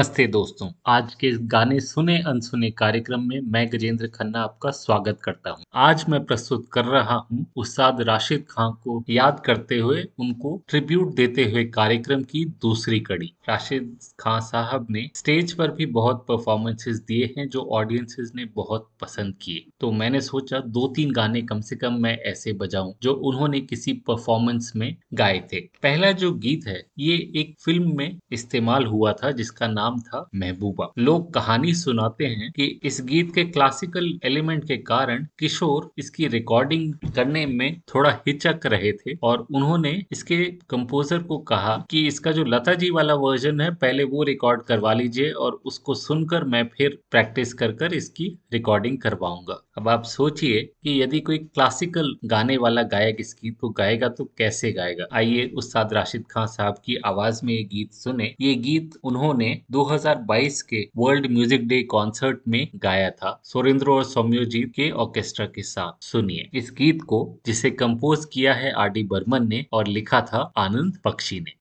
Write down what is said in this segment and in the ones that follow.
más नमस्ते दोस्तों। आज के गाने सुने अनसुने कार्यक्रम में मैं गजेंद्र खन्ना आपका स्वागत करता हूँ। आज मैं प्रस्तुत कर रहा हूँ उस्ताद राशिद खान को याद करते हुए उनको ट्रिब्यूट देते हुए कार्यक्रम की दूसरी कड़ी। राशिद खान साहब ने स्टेज पर भी बहुत परफॉर्मेंसेस दिए हैं जो ऑडियंसेस ने बहुत पसंद किए। तो मैंने सोचा दो तीन गाने कम से कम मैं ऐसे बजाऊं जो उन्होंने किसी परफॉर्मेंस में गाए थे। पहला जो गीत है, ये एक फ़िल्म में इस्तेमाल हुआ था जिसका नाम था महबूबा। लोग कहानी सुनाते हैं कि इस गीत के क्लासिकल एलिमेंट के कारण किशोर इसकी रिकॉर्डिंग करने में थोड़ा हिचक रहे थे और उन्होंने इसके कंपोजर को कहा कि इसका जो लता जी वाला वर्जन है, पहले वो रिकॉर्ड करवा लीजिए और उसको सुनकर मैं फिर प्रैक्टिस कर कर इसकी रिकॉर्डिंग करवाऊँगा। अब आप सोचिए कि यदि कोई क्लासिकल गाने वाला गायक इस गीत को गाएगा तो कैसे गाएगा? आइए उस्ताद राशिद खान साहब की आवाज़ में ये गीत सुने। ये गीत उन्होंने 2022 के वर्ल्ड म्यूज़िक डे कॉन्सर्ट में गाया था सुरेंद्र और सौम्योजीत के ऑर्केस्ट्रा के साथ। सुनिए इस गीत को, जिसे कंपोज किया है आर डी बर्मन ने और लिखा था आनंद पक्षी ने।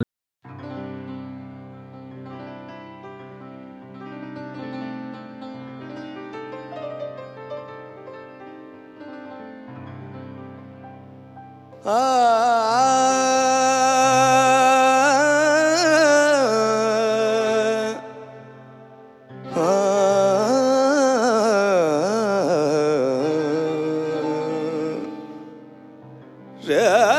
Yeah.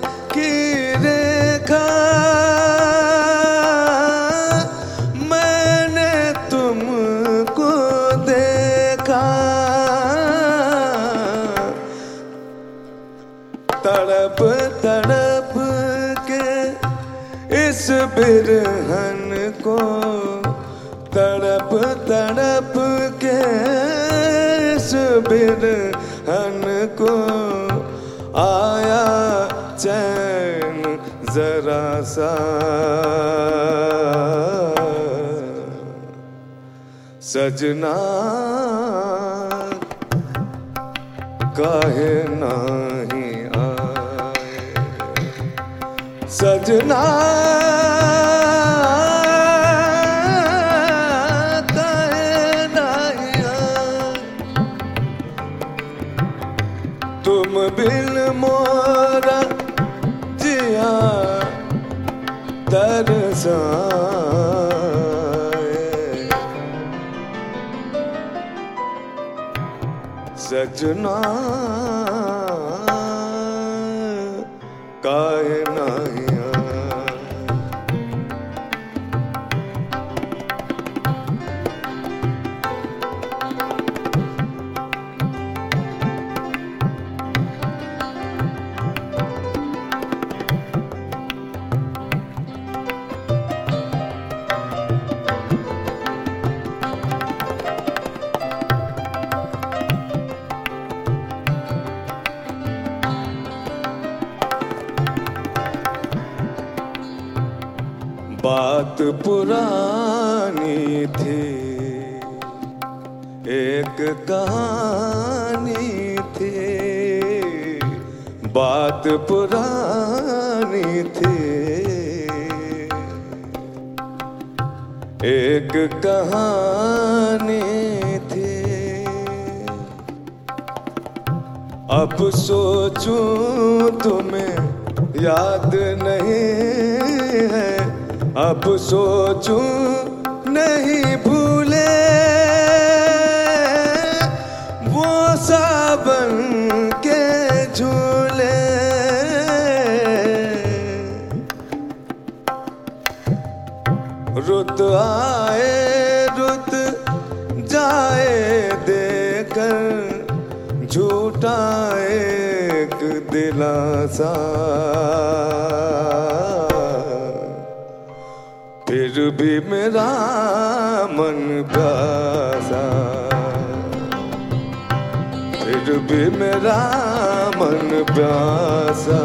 बिरहन को तड़प तड़प के इस बिरहन को आया चैन जरा सा। सजना काहे नाही आए। सजना तरसाए सजना पुरानी थी। एक कहानी थी। बात पुरानी थी। एक कहानी थी। अब सोचूं तुम्हें याद नहीं है। अब सोचूं नहीं भूले। वो सावन के झूले। रुत आए, रुत जाए देकर झूठा एक दिलासा। भी मेरा मन प्यासा। फिर भी मेरा मन प्यासा।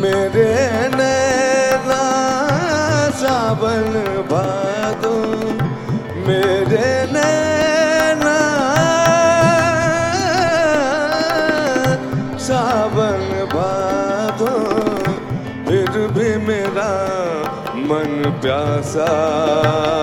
मेरे नैना सावन भादो प्यासा।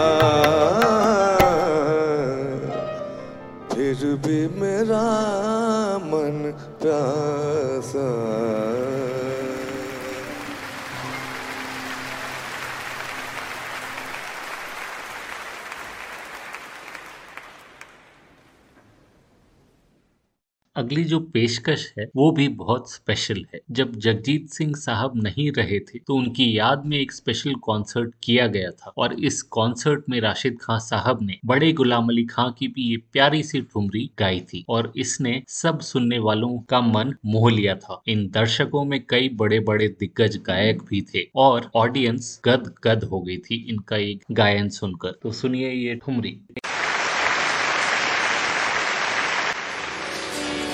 अगली जो पेशकश है, वो भी बहुत स्पेशल है। जब जगजीत सिंह साहब नहीं रहे थे तो उनकी याद में एक स्पेशल कॉन्सर्ट किया गया था और इस कॉन्सर्ट में राशिद खान साहब ने बड़े गुलाम अली खां की भी ये प्यारी सी ठुमरी गाई थी और इसने सब सुनने वालों का मन मोह लिया था। इन दर्शकों में कई बड़े बड़े दिग्गज गायक भी थे और ऑडियंस गद गद हो गई थी इनका एक गायन सुनकर। तो सुनिए ये ठुमरी।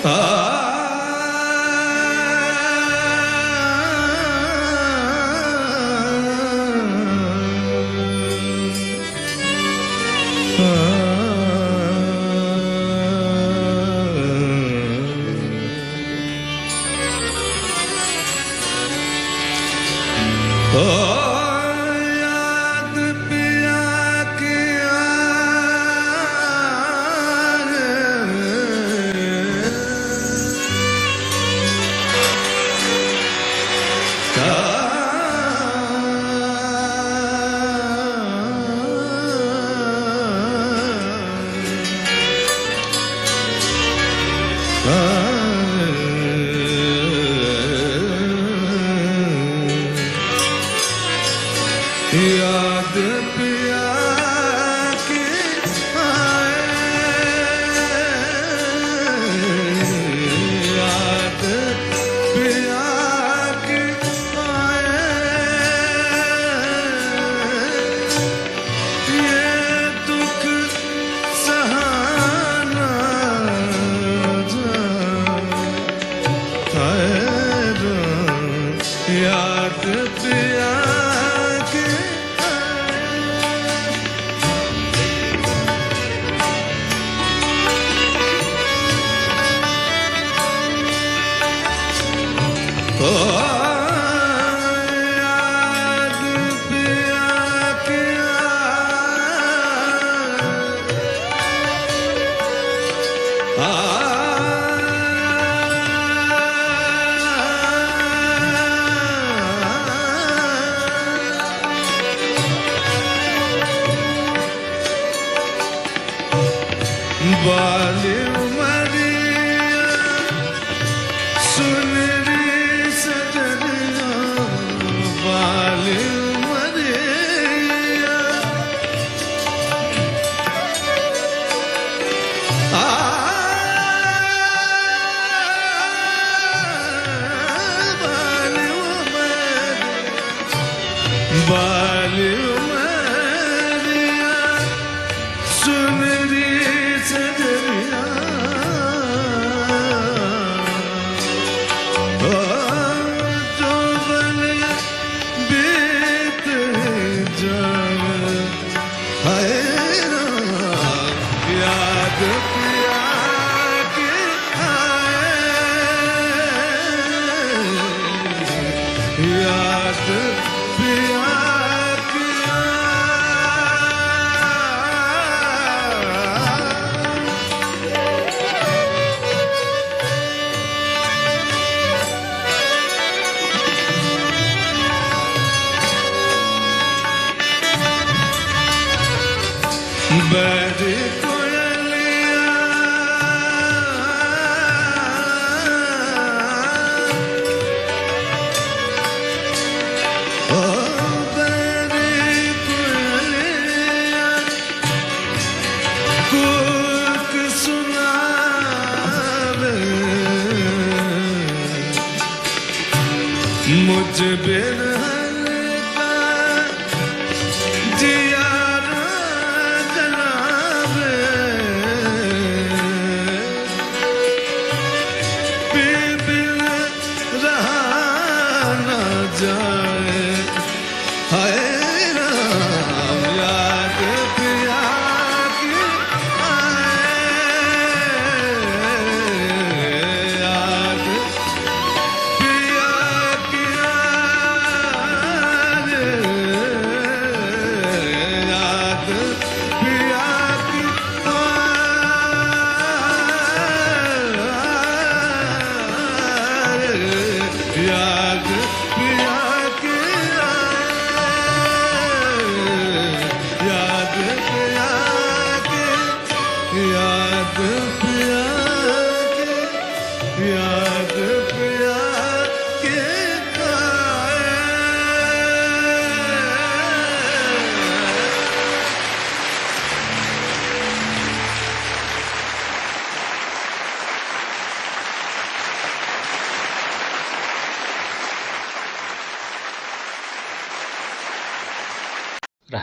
ओ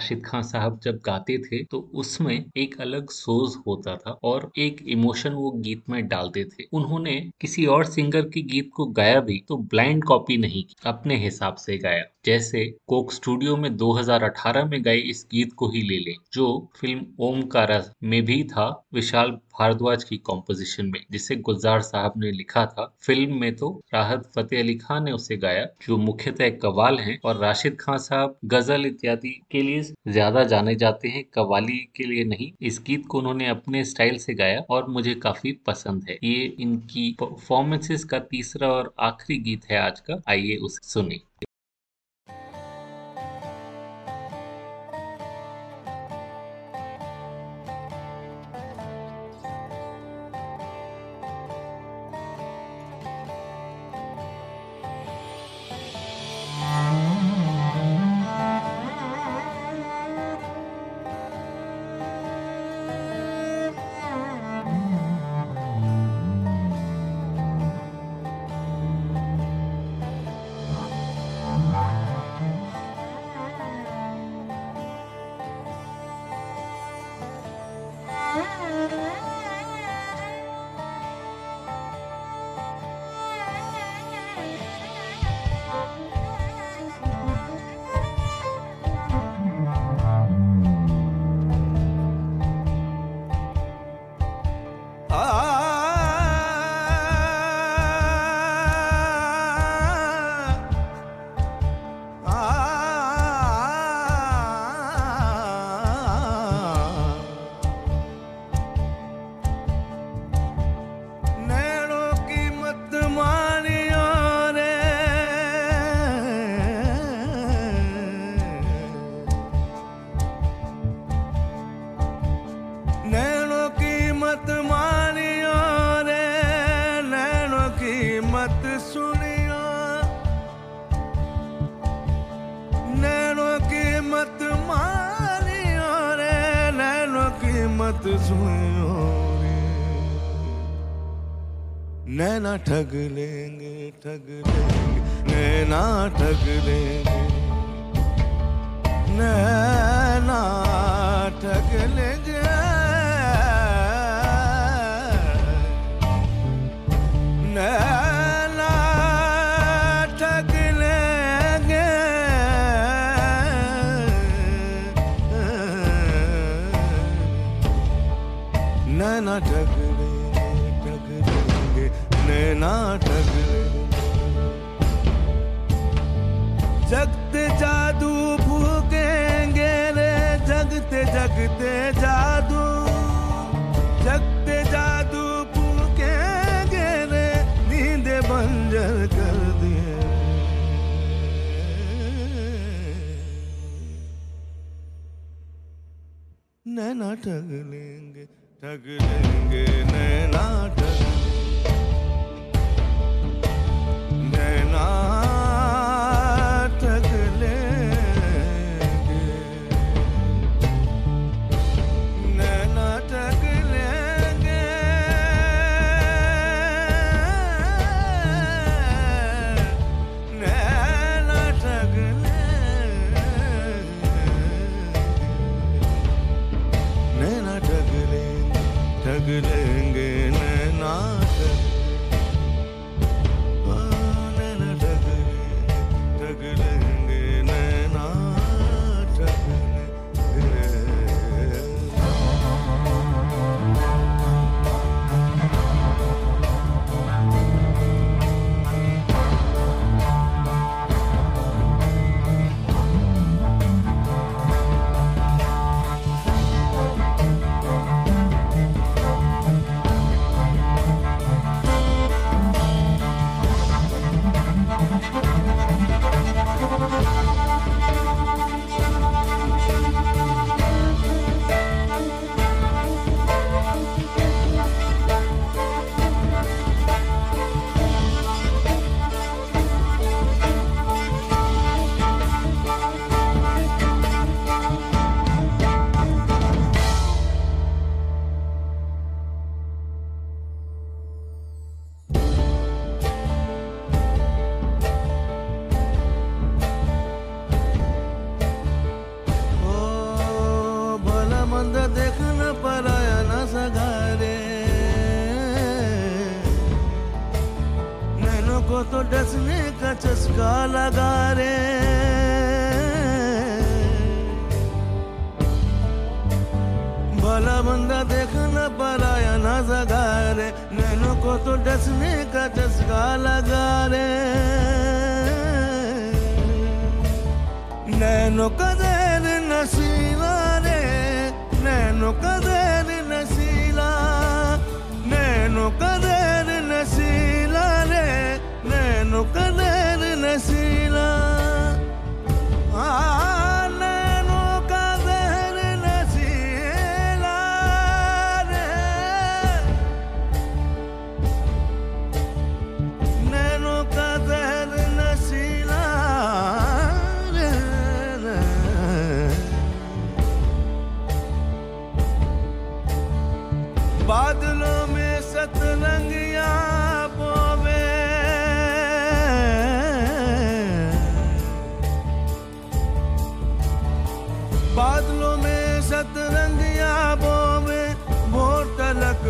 राशिद खान साहब जब गाते थे तो उसमें एक अलग सोज होता था और एक इमोशन वो गीत में डालते थे। उन्होंने किसी और सिंगर के गीत को गाया भी तो ब्लाइंड कॉपी नहीं की, अपने हिसाब से गाया। जैसे कोक स्टूडियो में 2018 में गए इस गीत को ही ले लें, जो फ़िल्म ओमकारा में भी था, विशाल भारद्वाज की कॉम्पोजिशन में, जिसे गुलजार साहब ने लिखा था। फ़िल्म में तो राहत फतेह अली खान ने उसे गाया, जो मुख्यतः कवाल हैं और राशिद खान साहब गज़ल इत्यादि के लिए ज़्यादा जाने जाते हैं कवाली के लिए नहीं। इस गीत को उन्होंने अपने स्टाइल से गाया और मुझे काफ़ी पसंद है। ये इनकी परफॉर्मेंसेस का तीसरा और आखिरी गीत है आज का। आइए उसे सुने।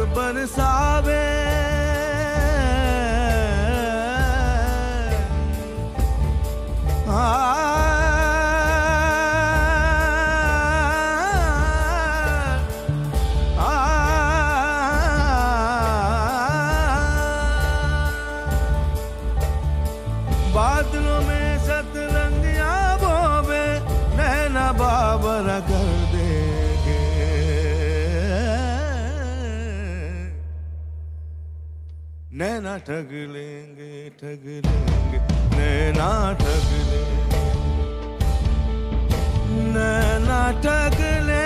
ਬਰਸਾਵੇ। ठग लेंगे ठग लेंगे नैना ठग लेंगे नैना ठग लेंगे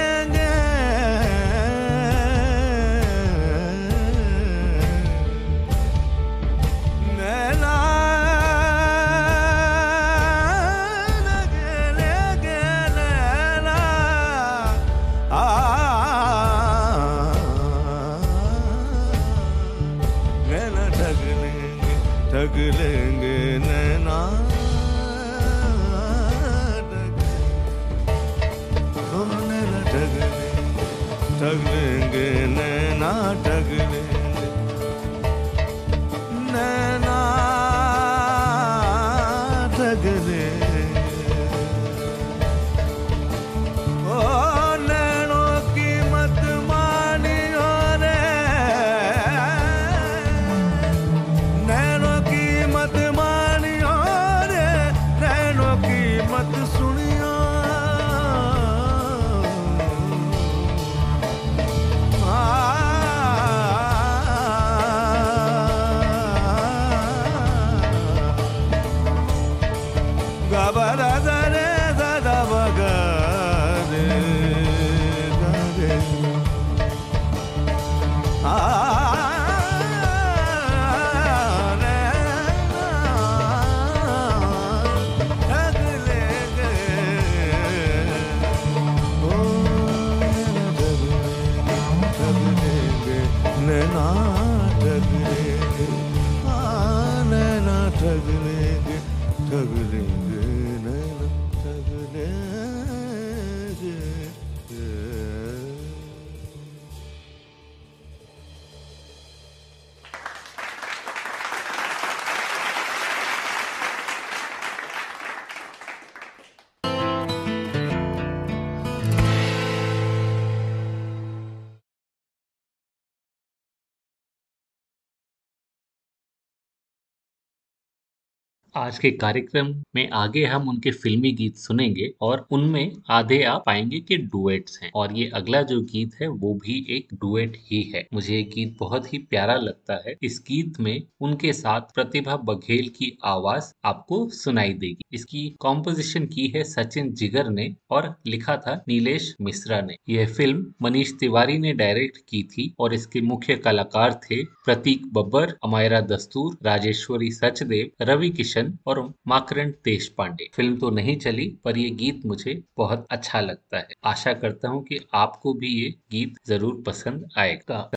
आज के कार्यक्रम में आगे हम उनके फिल्मी गीत सुनेंगे और उनमें आधे आप पाएँगे कि डुएट्स हैं। और ये अगला जो गीत है, वो भी एक डुएट ही है। मुझे ये गीत बहुत ही प्यारा लगता है। इस गीत में उनके साथ प्रतिभा बघेल की आवाज़ आपको सुनाई देगी। इसकी कॉम्पोजिशन की है सचिन जिगर ने और लिखा था नीलेश मिश्रा ने। यह फ़िल्म मनीष तिवारी ने डायरेक्ट की थी और इसके मुख्य कलाकार थे प्रतीक बब्बर, अमायरा दस्तूर, राजेश्वरी सचदेव, रवि किशन और माकरण देश पांडे। फ़िल्म तो नहीं चली, पर ये गीत मुझे बहुत अच्छा लगता है। आशा करता हूँ कि आपको भी ये गीत ज़रूर पसंद आएगा।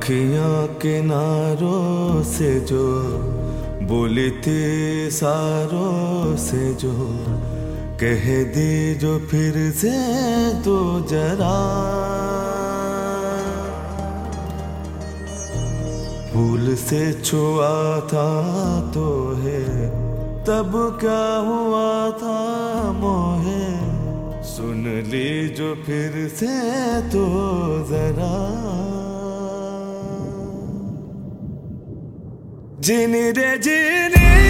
अखियाँ किनारों से जो बोली थी सारों से जो, कह दी जो फिर से तो जरा। भूल से छुआ था तो है, तब क्या हुआ था मोहे? सुन ली जो फिर से तो जरा। जीनी रे जीनी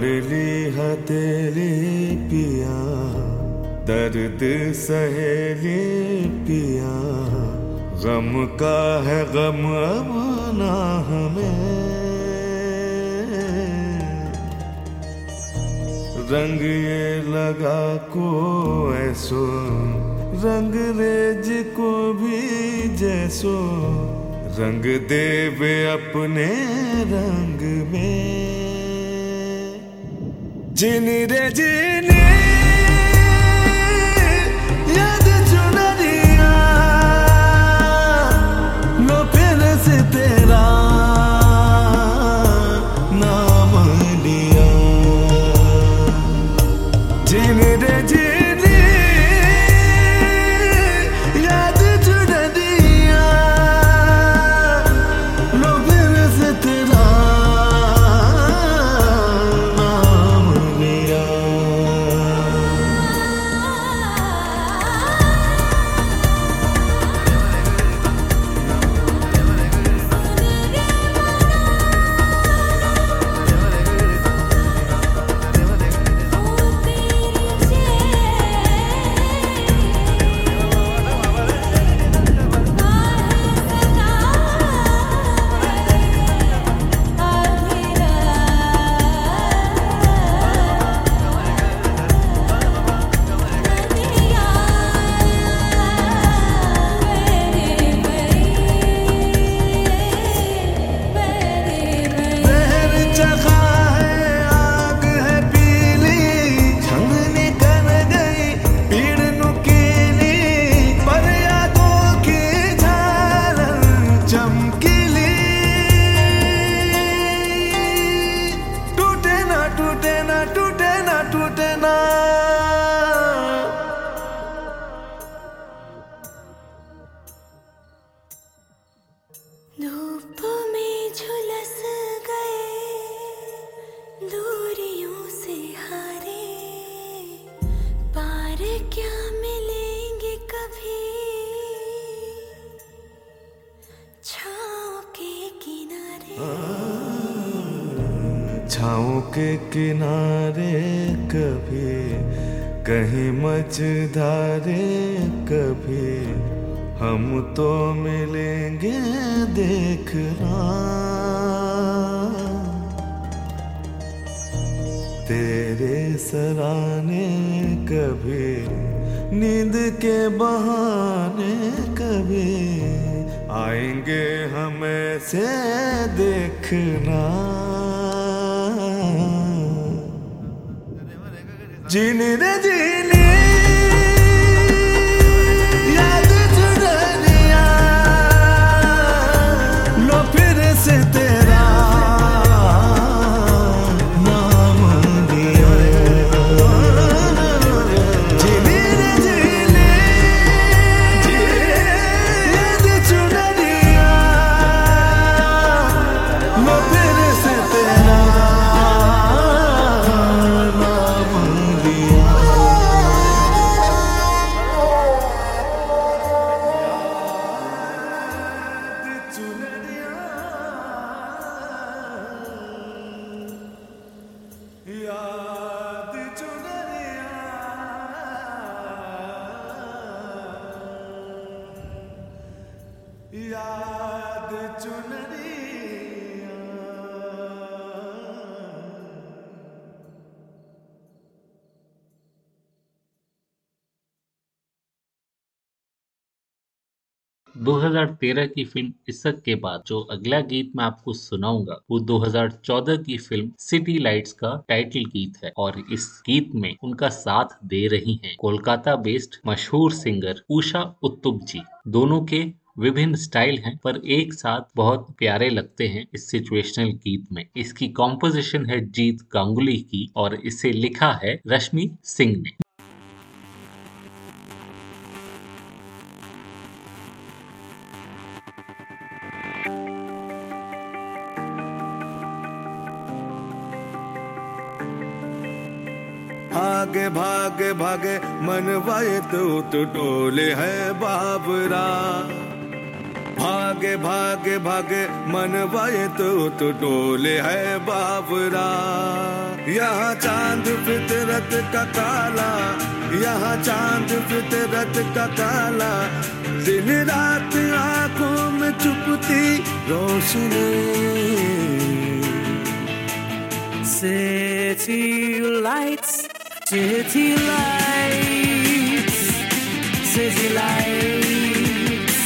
ली हथेली पिया, दर्द सहेली पिया। गम का है गम अब ना हमें। रंग ये लगा को ऐसो, रंग रेज को भी जैसो। रंग देवे अपने रंग में। जिन रे जिनी किनारे कभी, कहीं मझधारे कभी, हम तो मिलेंगे देखना। तेरे सराने कभी, नींद के बहाने कभी, आएँगे हमें से देखना। 2013 की फ़िल्म इशक के बाद, जो अगला गीत मैं आपको सुनाऊँगा, वो 2014 की फ़िल्म सिटी लाइट्स का टाइटल गीत है और इस गीत में उनका साथ दे रही हैं कोलकाता बेस्ड मशहूर सिंगर उषा उत्तुप जी दोनों के विभिन्न स्टाइल हैं, पर एक साथ बहुत प्यारे लगते हैं इस सिचुएशनल गीत में। इसकी कॉम्पोजिशन है जीत गांगुली की और इसे लिखा है रश्मि सिंह ने। भागे भागे मनवाए तो तो टोले है बाबरा। भागे भागे भागे मनवाए तो तो टोले है बाबरा। यहाँ चाँद फितरत का काला यहाँ चाँद फितरत का काला। दिन रात आँखों में चुपती रोशनी। City lights, city lights, city lights,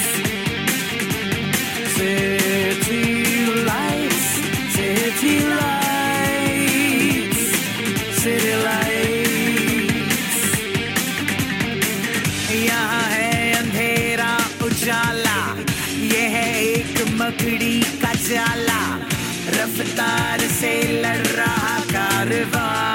city lights, city lights, city lights. यहाँ है अंधेरा उजाला ये है एक मकड़ी का जाला रफ्तार से लड़ रहा कारवां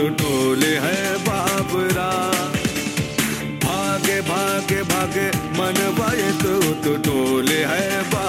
तो टोले है बाबरा। भागे भागे भागे मन भाई तू तो टोले है बाबरा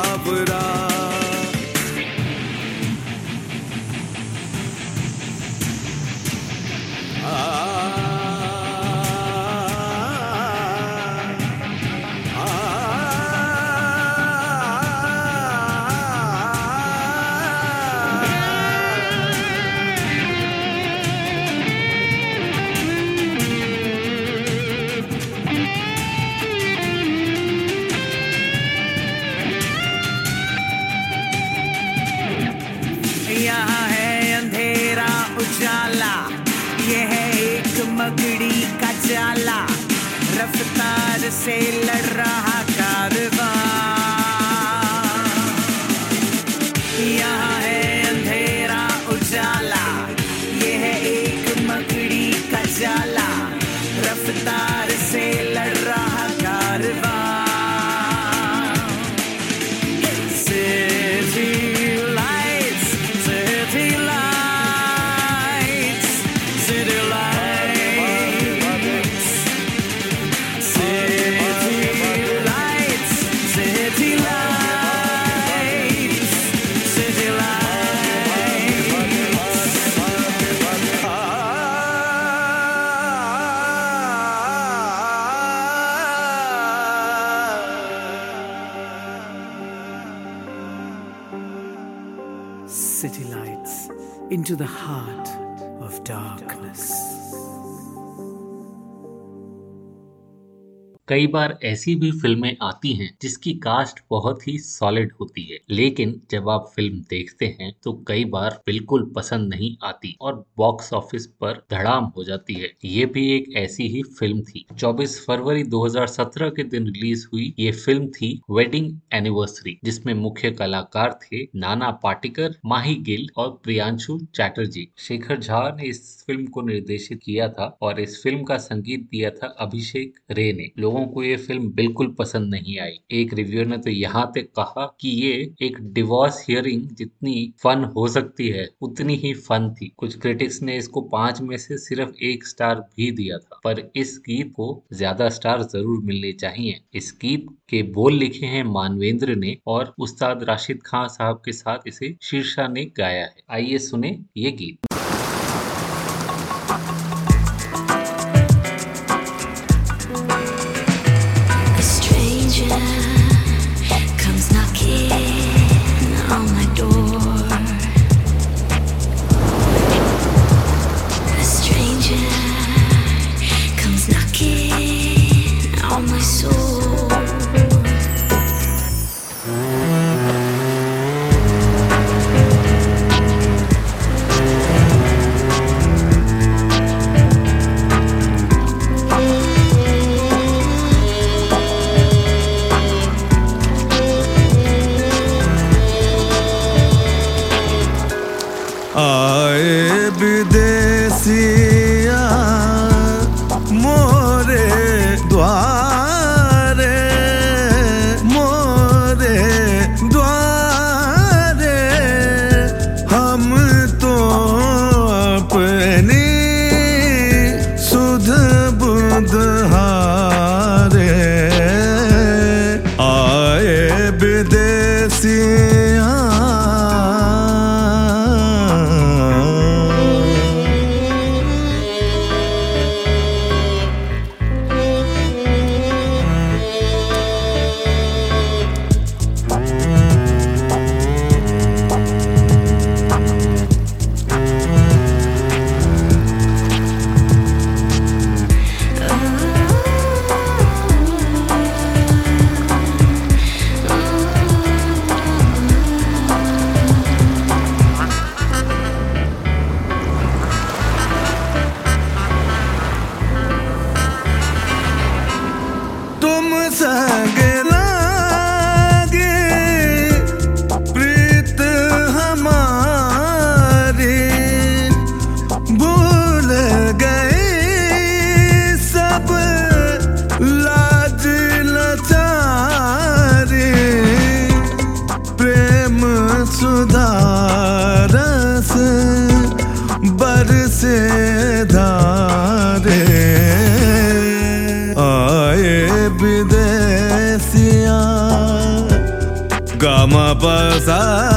कई बार ऐसी भी फ़िल्में आती हैं जिसकी कास्ट बहुत ही सॉलिड होती है। लेकिन जब आप फ़िल्म देखते हैं तो कई बार बिल्कुल पसंद नहीं आती और बॉक्स ऑफ़िस पर धड़ाम हो जाती है। ये भी एक ऐसी ही फ़िल्म थी। 24 फरवरी 2017 के दिन रिलीज़ हुई ये फ़िल्म थी वेडिंग एनिवर्सरी, जिसमें मुख्य कलाकार थे नाना पाटिकर, माही गिल और प्रियांशु चैटर्जी। शेखर झा ने इस फ़िल्म को निर्देशित किया था और इस फ़िल्म का संगीत दिया था अभिषेक रे ने। लोगों को ये फ़िल्म बिल्कुल पसंद नहीं आई। एक रिव्यूअर ने तो यहाँ तक कहा कि ये एक डिवोर्स हियरिंग जितनी फन हो सकती है, उतनी ही फन थी। कुछ क्रिटिक्स ने इसको पाँच में से सिर्फ़ एक स्टार भी दिया था। पर इस गीत को ज़्यादा स्टार ज़रूर मिलने चाहिए। इस गीत के बोल लिखे हैं मानवेंद्र ने और उस्ताद राशिद खान साहब के साथ इसे शीर्षा ने गाया है। आइए सुने ये गीत। 三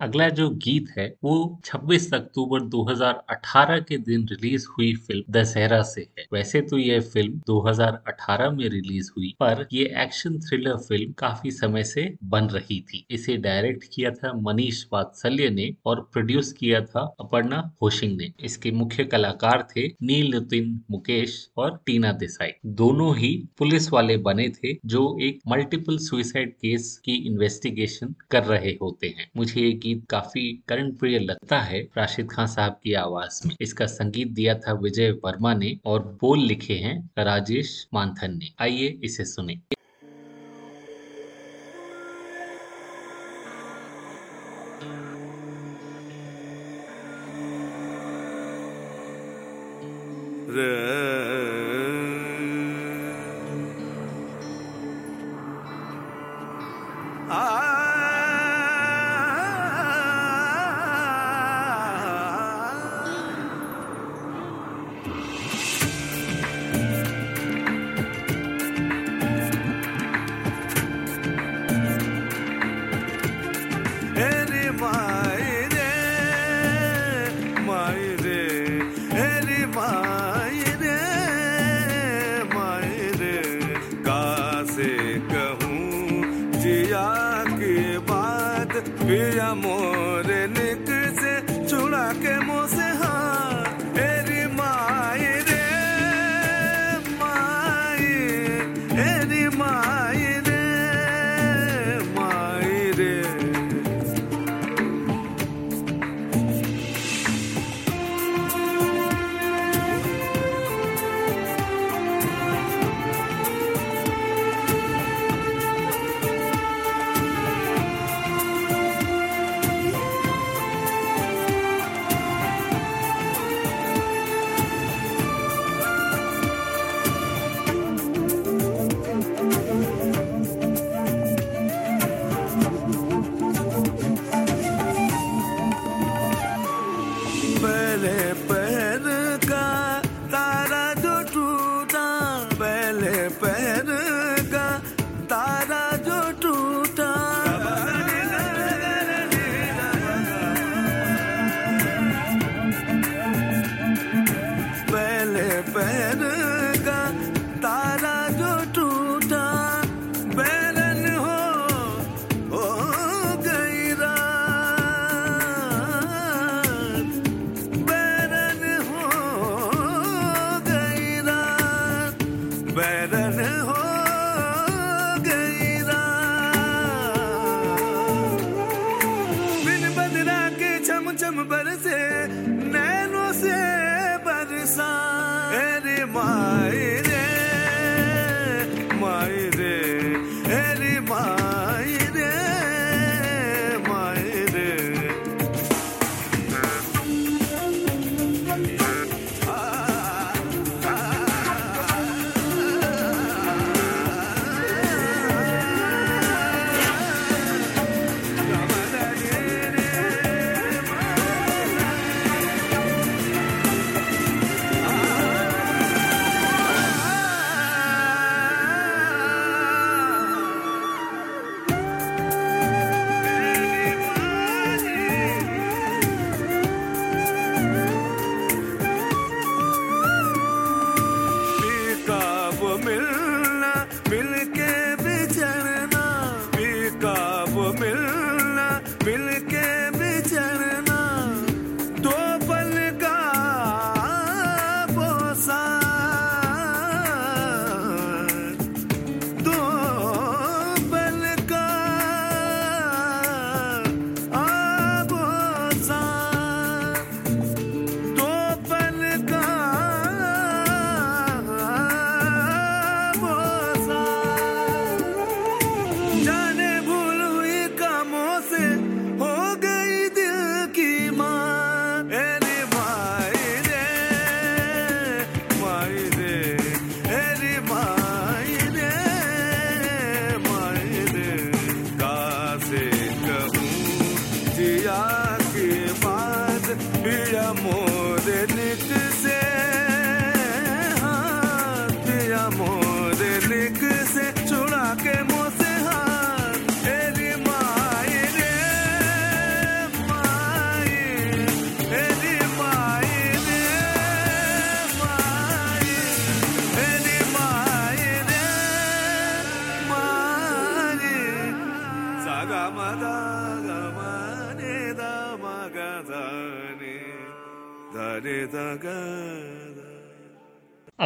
अगला जो गीत है, वो 26 अक्टूबर 2018 के दिन रिलीज़ हुई फ़िल्म दशहरा से है। वैसे तो यह फ़िल्म 2018 में रिलीज़ हुई, पर ये एक्शन थ्रिलर फ़िल्म काफ़ी समय से बन रही थी। इसे डायरेक्ट किया था मनीष वात्सल्य ने और प्रोड्यूस किया था अपर्णा होशिंग ने। इसके मुख्य कलाकार थे नील नितिन, मुकेश और टीना देसाई। दोनों ही पुलिस वाले बने थे, जो एक मल्टीपल सुइसाइड केस की इन्वेस्टिगेशन कर रहे होते हैं। मुझे ये गीत काफ़ी करण प्रिय लगता है राशिद खान साहब की आवाज़ में। इसका संगीत दिया था विजय वर्मा ने और बोल लिखे हैं राजेश मानथन ने। आइए इसे सुने।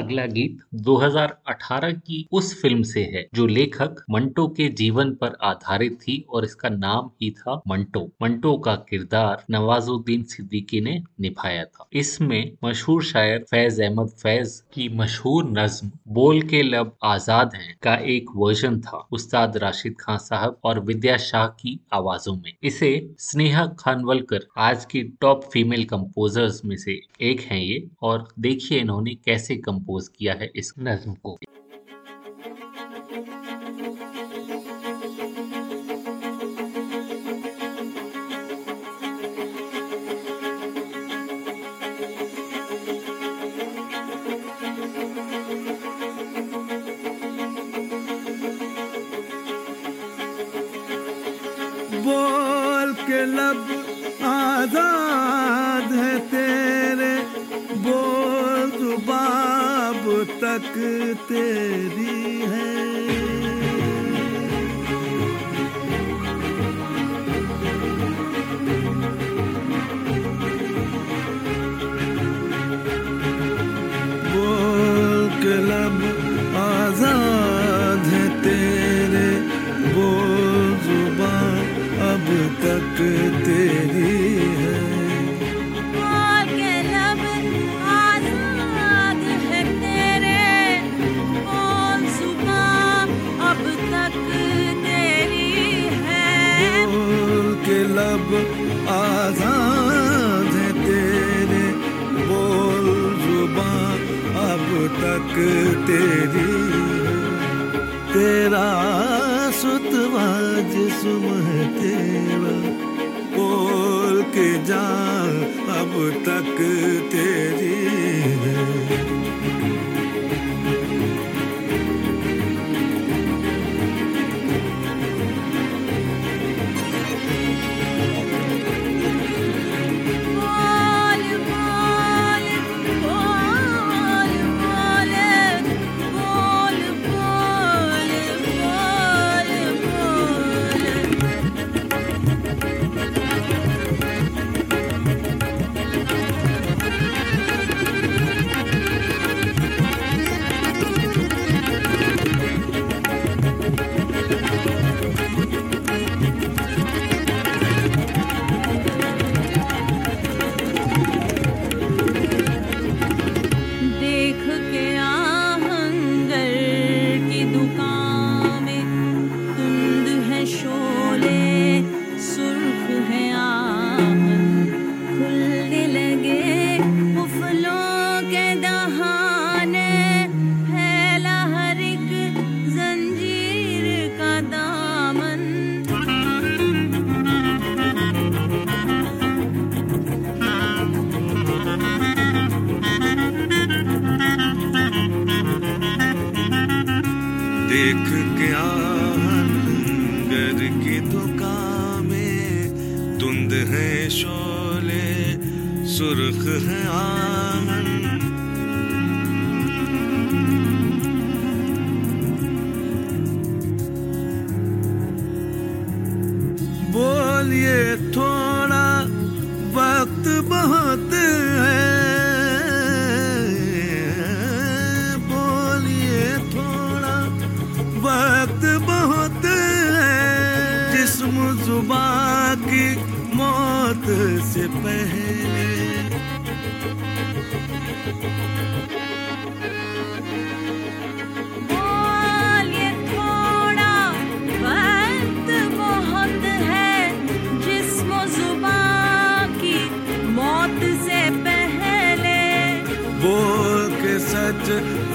अगला गीत 2018 की उस फ़िल्म से है, जो लेखक मंटो के जीवन पर आधारित थी और इसका नाम ही था मंटो। मंटो का किरदार नवाजुद्दीन सिद्दीकी ने निभाया था। इसमें मशहूर शायर फैज अहमद फैज की मशहूर नज्म बोल के लब आज़ाद हैं का एक वर्जन था उस्ताद राशिद खान साहब और विद्या शाह की आवाजों में। इसे स्नेहा खानवलकर, आज की टॉप फीमेल कंपोजर्स में से एक हैं ये और देखिए इन्होंने कैसे कंपोज किया है इस नज्म को बोल के लब आज़ाद तक तेरी है। बोल के लब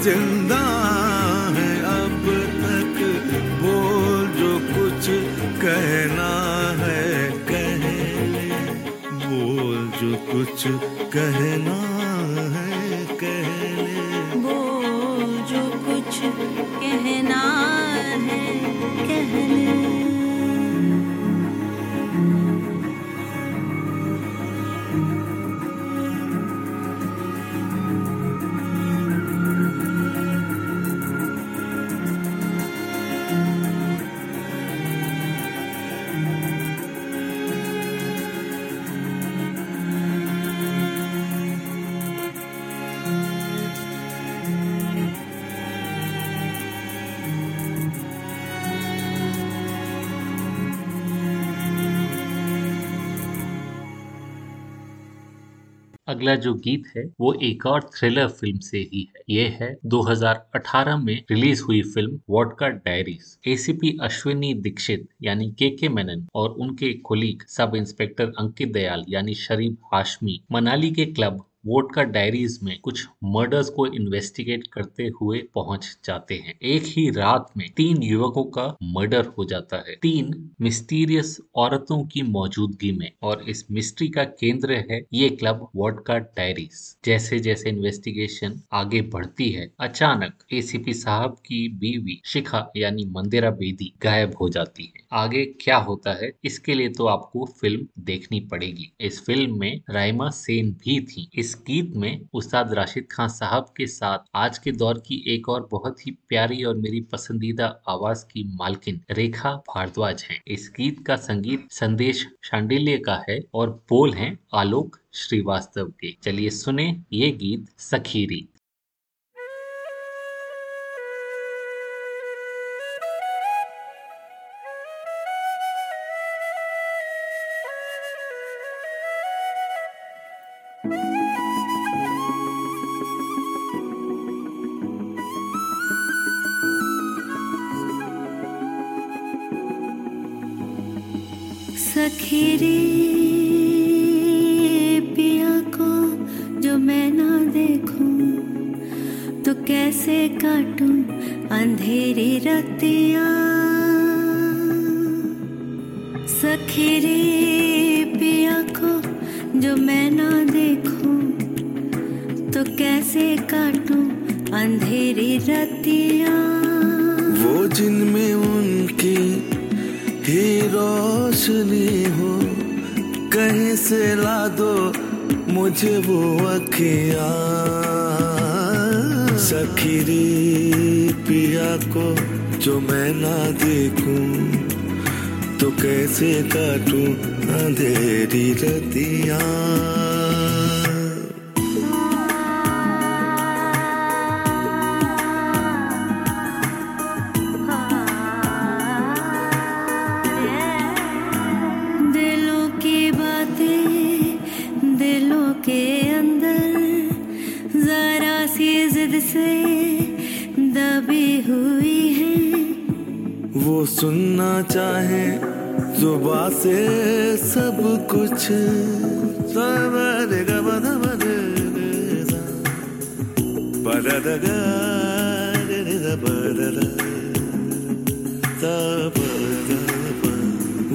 ज़िंदा है, अब तक बोल जो कुछ कहना है, कह ले। बोल जो कुछ कहना है, कह ले। बोल जो कुछ कहना है, कह अगला जो गीत है, वो एक और थ्रिलर फ़िल्म से ही है। ये है 2018 में रिलीज़ हुई film Vodka Diaries ACP Ashwini Dixit यानी के के मेनन और उनके कोलीग सब इंस्पेक्टर अंकित दयाल यानी शरीफ हाशमी, मनाली के क्लब वोडका डायरीज में कुछ मर्डर्स को इन्वेस्टिगेट करते हुए पहुँच जाते हैं। एक ही रात में तीन युवकों का मर्डर हो जाता है। तीन मिस्टीरियस औरतों की मौजूदगी में और इस मिस्ट्री का केंद्र है ये क्लब वोट का डायरीज। जैसे जैसे इन्वेस्टिगेशन आगे बढ़ती है, अचानक एसीपी साहब की बीवी शिखा यानी मंदिरा बेदी गायब हो जाती है। आगे क्या होता है, इसके लिए तो आपको फ़िल्म देखनी पड़ेगी। इस फ़िल्म में राइमा सेन भी थी। इस गीत में उस्ताद राशिद खान साहब के साथ आज के दौर की एक और बहुत ही प्यारी और मेरी पसंदीदा आवाज़ की मालकिन रेखा भारद्वाज हैं। इस गीत का संगीत संदेश शांडिल्य का है और बोल हैं आलोक श्रीवास्तव के। चलिए सुने ये गीत सखीरी। काटूं अंधेरी रतिया। सखीरी पिया को जो मैं ना देखूँ तो कैसे काटूं अंधेरी रतिया? वो जिनमें उनकी ही रोशनी हो, कहीं से ला दो मुझे वो अखियाँ। सखीरी पिया को जो मैं ना देखूँ तो कैसे काटूं अंधेरी रतियाँ? जुबा से सब कुछ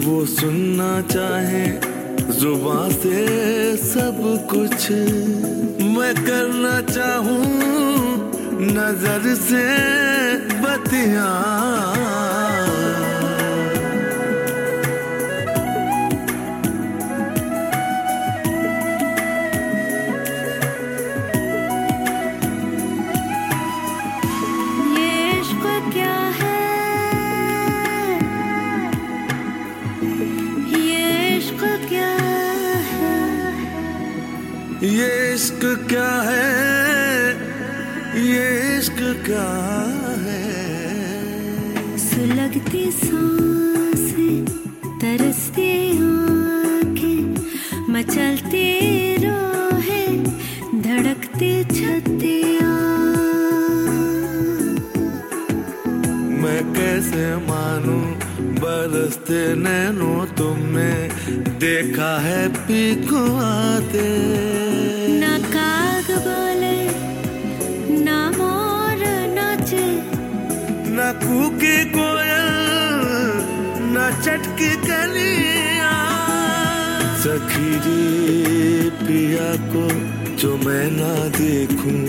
वो सुनना चाहे जुबा से सब कुछ। मैं करना चाहूँ नज़र से बतिया। इश्क क्या है? ये इश्क क्या है? सुलगती साँसें तरसती आँखें मचलती रोहे धड़कती छतियाँ मैं कैसे मानूं? बरसते नैनो तुमने देखा है पीको आते। कूकी कोयल न चटके कलिया। सखीरी पिया को जो मैं ना देखूँ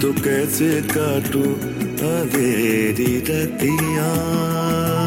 तो कैसे काटू अंधेरी रतियाँ?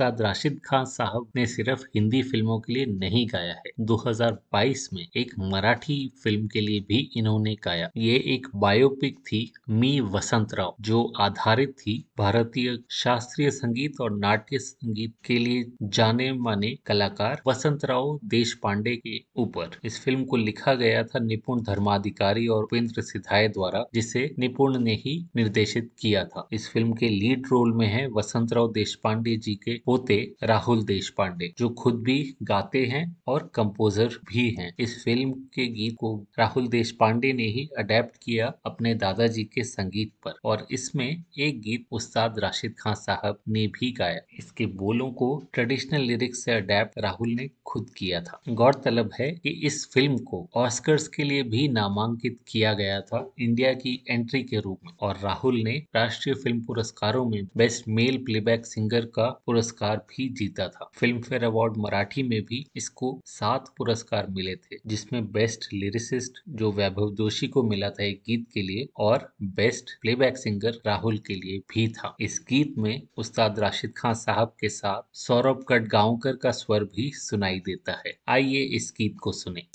उस्ताद राशिद खान साहब ने सिर्फ़ हिंदी फ़िल्मों के लिए नहीं गाया है। 2022 में एक मराठी फ़िल्म के लिए भी इन्होंने गाया। ये एक बायोपिक थी, मी वसंत राव, जो आधारित थी भारतीय शास्त्रीय संगीत और नाट्य संगीत के लिए जाने माने कलाकार वसंत राव देश पांडे के ऊपर। इस फ़िल्म को लिखा गया था निपुण धर्माधिकारी और उपेंद्र सिधाए द्वारा, जिसे निपुण ने ही निर्देशित किया था। इस फ़िल्म के लीड रोल में है वसंत राव देश पांडे जी के पोते राहुल देश पांडे जो खुद भी गाते हैं और कंपोजर भी हैं। इस फ़िल्म के गीत को राहुल देश पांडे ने ही अडेप्ट किया अपने दादाजी के संगीत पर और इसमें एक गीत उस्ताद राशिद खान साहब ने भी गाया। इसके बोलों को ट्रेडिशनल लिरिक्स से अडेप्ट राहुल ने खुद किया था। गौरतलब है कि इस फ़िल्म को ऑस्कर्स के लिए भी नामांकित किया गया था इंडिया की एंट्री के रूप में और राहुल ने राष्ट्रीय फ़िल्म पुरस्कारों में बेस्ट मेल प्लेबैक सिंगर का पुरस्कार भी जीता था। फ़िल्म फेयर अवार्ड मराठी में भी इसको सात पुरस्कार मिले थे, जिसमें बेस्ट लिरिसिस्ट जो वैभव जोशी को मिला था एक गीत के लिए और बेस्ट प्लेबैक सिंगर राहुल के लिए भी था। इस गीत में उस्ताद राशिद खान साहब के साथ सौरभ कटगांवकर का स्वर भी सुनाई देता है। आइए इस गीत को सुने।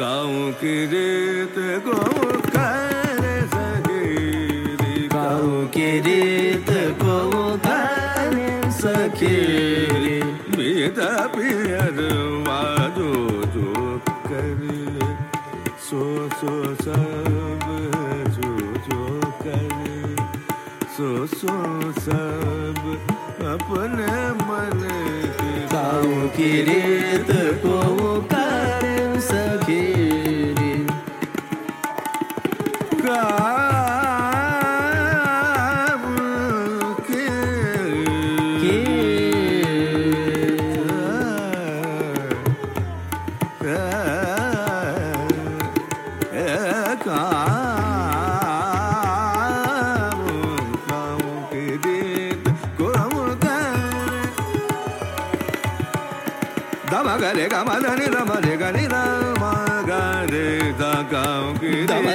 गाँव की रीत गाँव की रीत बीता पियर वादो जो करे। सो जो जो करे। सो सो सब अपने गाँव गले के रामले गी रागामले गीरा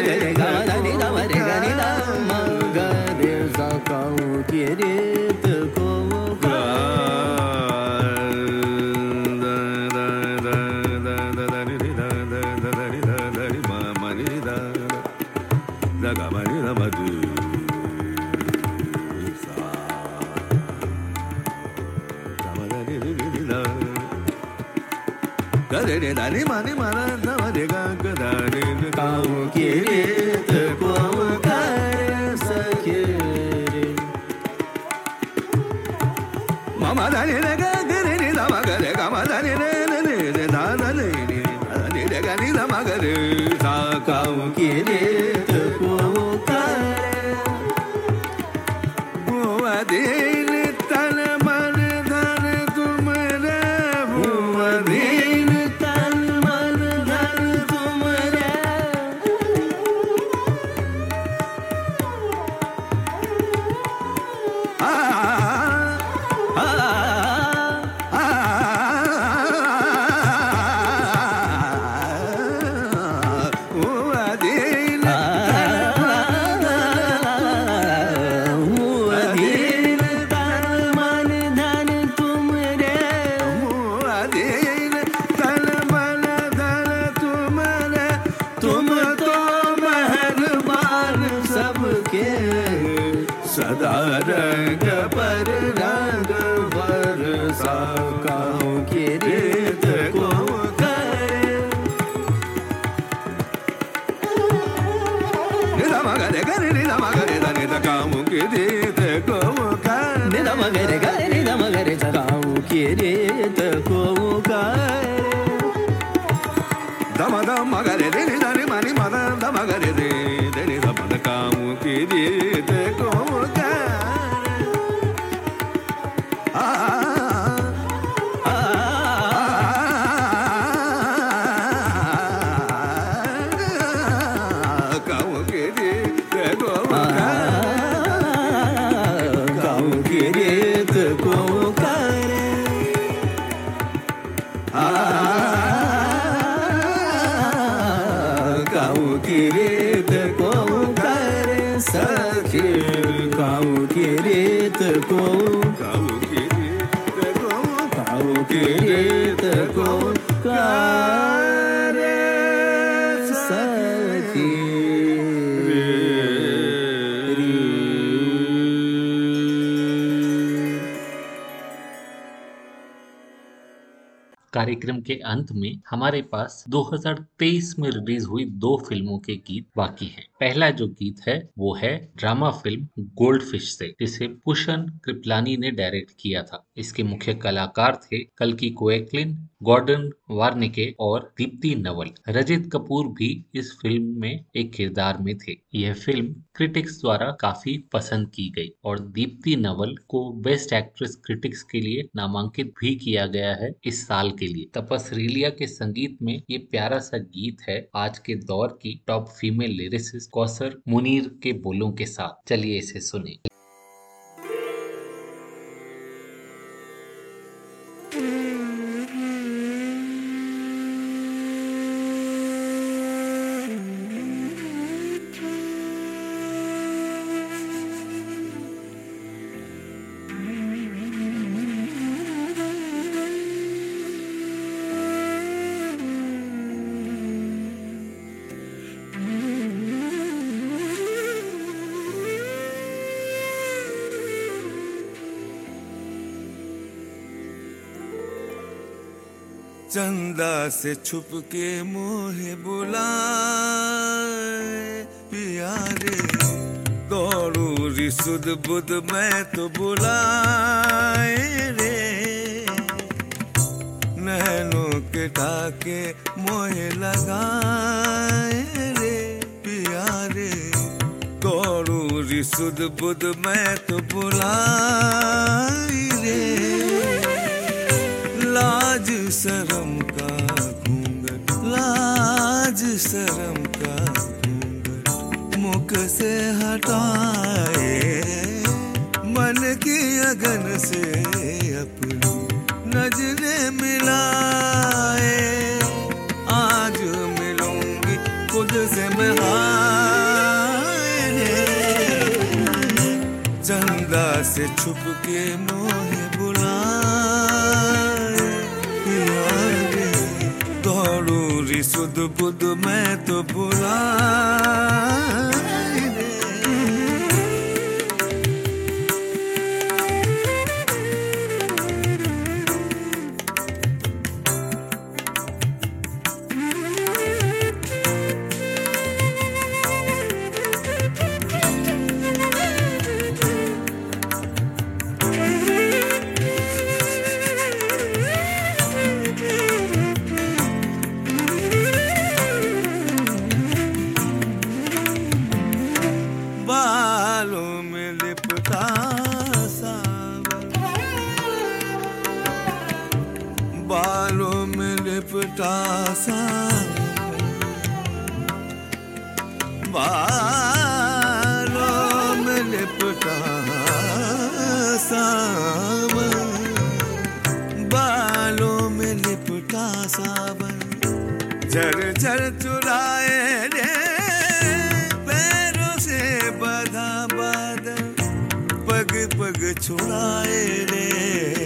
के अंत में हमारे पास 2023 में रिलीज़ हुई दो फ़िल्मों के गीत बाकी हैं। पहला जो गीत है, वो है ड्रामा फ़िल्म गोल्ड फ़िश से, जिसे पुशन कृपलानी ने डायरेक्ट किया था। इसके मुख्य कलाकार थे कल्की कोएक्लिन, गॉर्डन वार्निके और दीप्ति नवल। रजित कपूर भी इस फ़िल्म में एक किरदार में थे। यह फ़िल्म क्रिटिक्स द्वारा काफ़ी पसंद की गई और दीप्ति नवल को बेस्ट एक्ट्रेस क्रिटिक्स के लिए नामांकित भी किया गया है इस साल के लिए। तपस के संगीत में ये प्यारा सा गीत है आज के दौर की top female lyricist Kausar Munir के बोलों के साथ। चलिए इसे सुने। चंदा से छुप के मोहे बुलाए, प्यारे। दौड़ू रिसुद बुद मैं तो बुलाए रे। नैनों के टाके मोहे लगाए रे, प्यारे। दौड़ू रिसुद बुद मैं तो बुलाई रे। लाज शरम का घूंघट, लाज शरम का घूंघट, मुख से हटाए, मन की अगन से अपनी नज़रें मिलाए। आज मिलूँगी खुद से मैं चंदा से छुप के मोहे रिसुद बुद मैं तो बुलाए लिपटा सावन बालों में लिपटा सावन बालों में लिपटा सावन झर झर चुराए रे, पैरों से बधा बादल, पग पग छुड़ाए रे।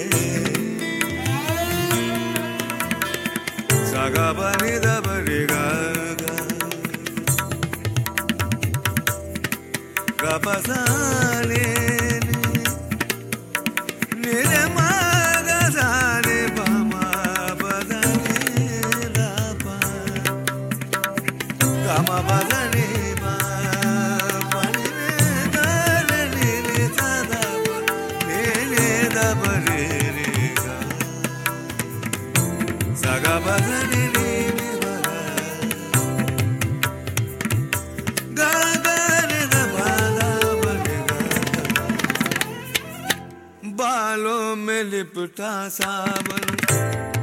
सागा बनी दबरे गा गा गा पसाले लिपटा सावन।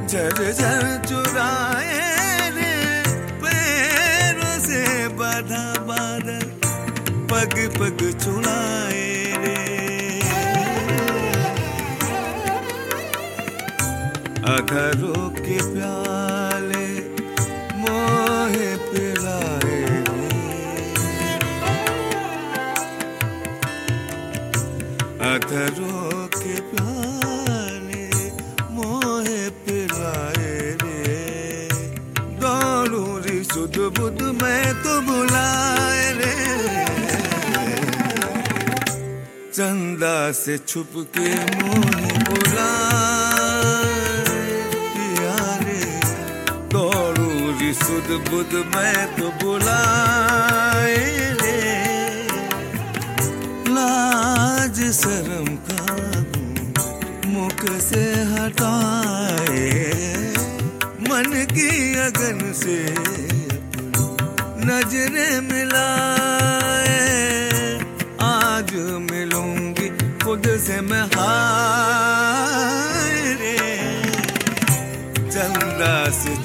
जर जर चुराए रे, पैरों से बाधा बादल, पग पग चुराए रे। अधरों से छुप के मोहे बुलाए। रे दौड़ू सुध बुध मैं तो बुलाए रे। लाज, शर्म का मुख से हटाए। मन की अगन से नज़रें मिलाए खुद से मैं हाय चंदा से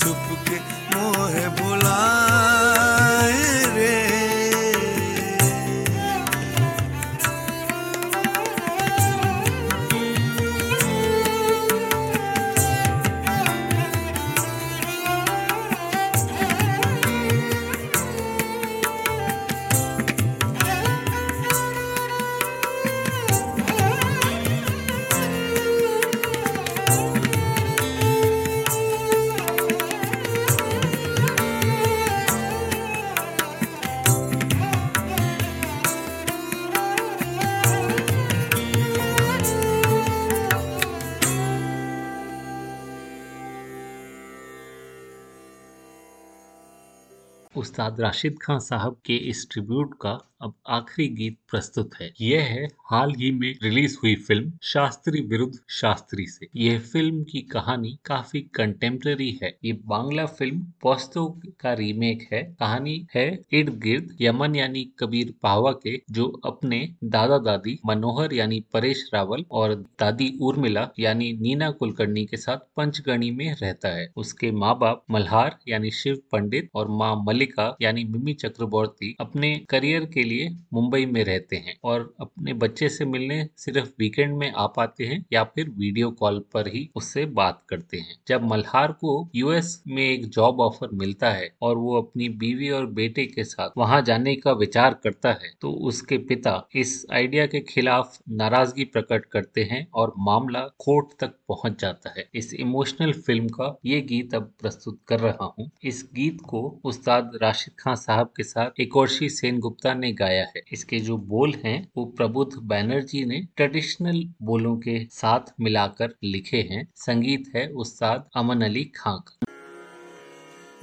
उस्ताद राशिद खान साहब के इस ट्रिब्यूट का अब आखिरी गीत प्रस्तुत है। यह है हाल ही में रिलीज़ हुई फ़िल्म शास्त्री विरुद्ध शास्त्री से। यह फ़िल्म की कहानी काफ़ी कंटेम्प्रेरी है। ये बांग्ला फ़िल्म पोस्तो का रीमेक है। कहानी है इर्द गिर्द यमन यानी कबीर पाहवा के, जो अपने दादा दादी मनोहर यानी परेश रावल और दादी उर्मिला यानी नीना कुलकर्णी के साथ पंचगणी में रहता है। उसके माँ बाप मल्हार यानी शिव पंडित और माँ मल्लिका यानी मिमी चक्रवर्ती अपने करियर के लिए मुंबई में रहते हैं और अपने बच्चे से मिलने सिर्फ़ वीकेंड में आ पाते हैं या फिर वीडियो कॉल पर ही उससे बात करते हैं। जब मल्हार को यूएस में एक जॉब ऑफ़र मिलता है और वो अपनी बीवी और बेटे के साथ वहाँ जाने का विचार करता है तो उसके पिता इस आइडिया के खिलाफ नाराज़गी प्रकट करते हैं और मामला कोर्ट तक पहुँच जाता है। इस इमोशनल फ़िल्म का ये गीत अब प्रस्तुत कर रहा हूँ। इस गीत को उस्ताद राशिद खान साहब के साथ एकोर्शी सेन गुप्ता ने गाया है। इसके जो बोल हैं, वो प्रबुद्ध बैनर्जी ने ट्रेडिशनल बोलों के साथ मिलाकर लिखे हैं। संगीत है उस्ताद अमन अली खां का।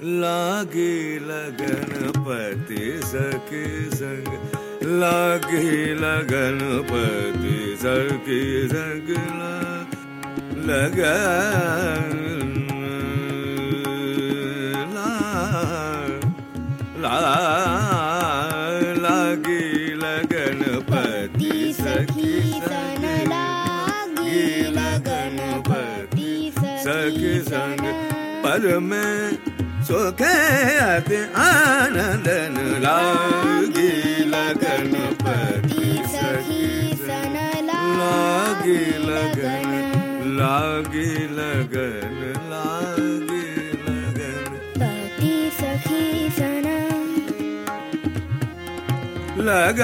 लागे लगन पति सके संग लागे लगन पति सके संग लगन में सुखे अति आनंदन लागी लगन पति सखी लागी लगन लागी लगन लागी लगन। पति सखी सना। लागी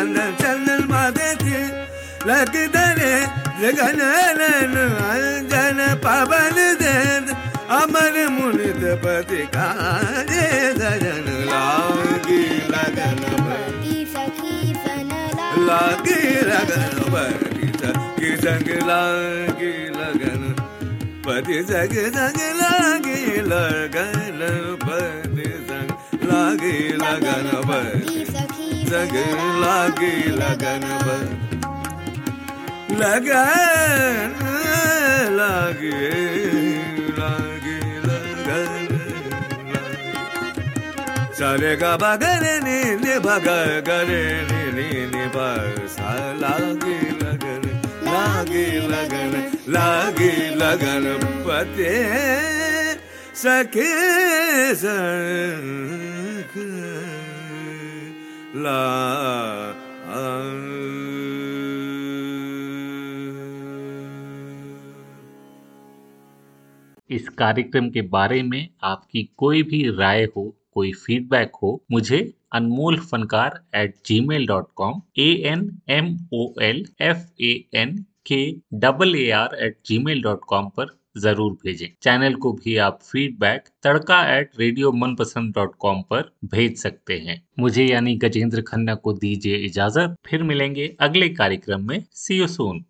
अंशुगंधन चंदन माथे थे लग दरे जगन अंजन पवन दे अमर मुनित पति काजे सजन लागी लगन लागी लगन पति संग लागी लगन। पति सग संग लागी लगन पति संग लागी लगन पति जग लागी लगन पर लगन, लागे लागे लगन सारे गा बगरे नी, नि बग गरे नी नी लागे लगन लागे लगन लागे लगन पते। सखी सख। ला इस कार्यक्रम के बारे में आपकी कोई भी राय हो, कोई फीडबैक हो, मुझे Anmol Fankaar at Gmail dot com A N M O L F A N K double A R at Gmail dot com पर ज़रूर भेजें। चैनल को भी आप feedback Tadka at radio Manpasand dot com पर भेज सकते हैं। मुझे यानी गजेंद्र खन्ना को दीजिए इजाज़त। फिर मिलेंगे अगले कार्यक्रम में। सीओ सोन सून